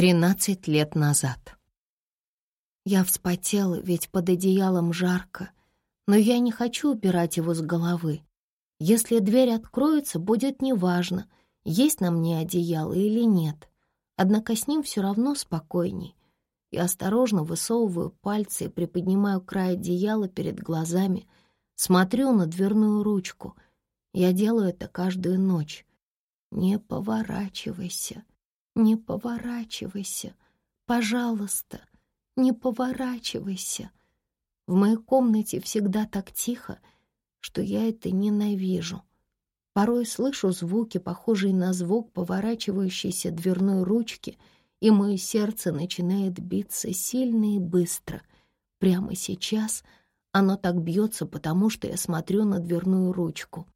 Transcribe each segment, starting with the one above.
Тринадцать лет назад. Я вспотела, ведь под одеялом жарко, но я не хочу убирать его с головы. Если дверь откроется, будет неважно, есть на мне одеяло или нет. Однако с ним все равно спокойней. Я осторожно высовываю пальцы и приподнимаю край одеяла перед глазами, смотрю на дверную ручку. Я делаю это каждую ночь. Не поворачивайся, не поворачивайся, пожалуйста, не поворачивайся. В моей комнате всегда так тихо, что я это ненавижу. Порой слышу звуки, похожие на звук поворачивающейся дверной ручки, и мое сердце начинает биться сильно и быстро. Прямо сейчас оно так бьется, потому что я смотрю на дверную ручку.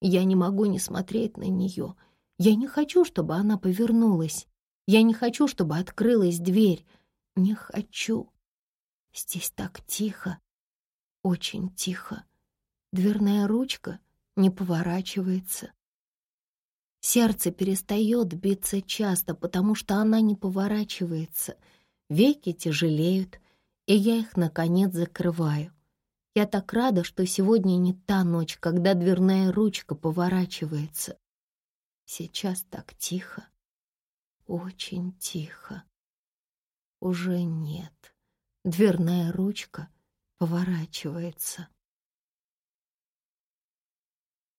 Я не могу не смотреть на нее. Я не хочу, чтобы она повернулась. Я не хочу, чтобы открылась дверь. Не хочу. Здесь так тихо, очень тихо. Дверная ручка не поворачивается. Сердце перестает биться часто, потому что она не поворачивается. Веки тяжелеют, и я их, наконец, закрываю. Я так рада, что сегодня не та ночь, когда дверная ручка поворачивается. Сейчас так тихо, очень тихо. Уже нет. Дверная ручка поворачивается.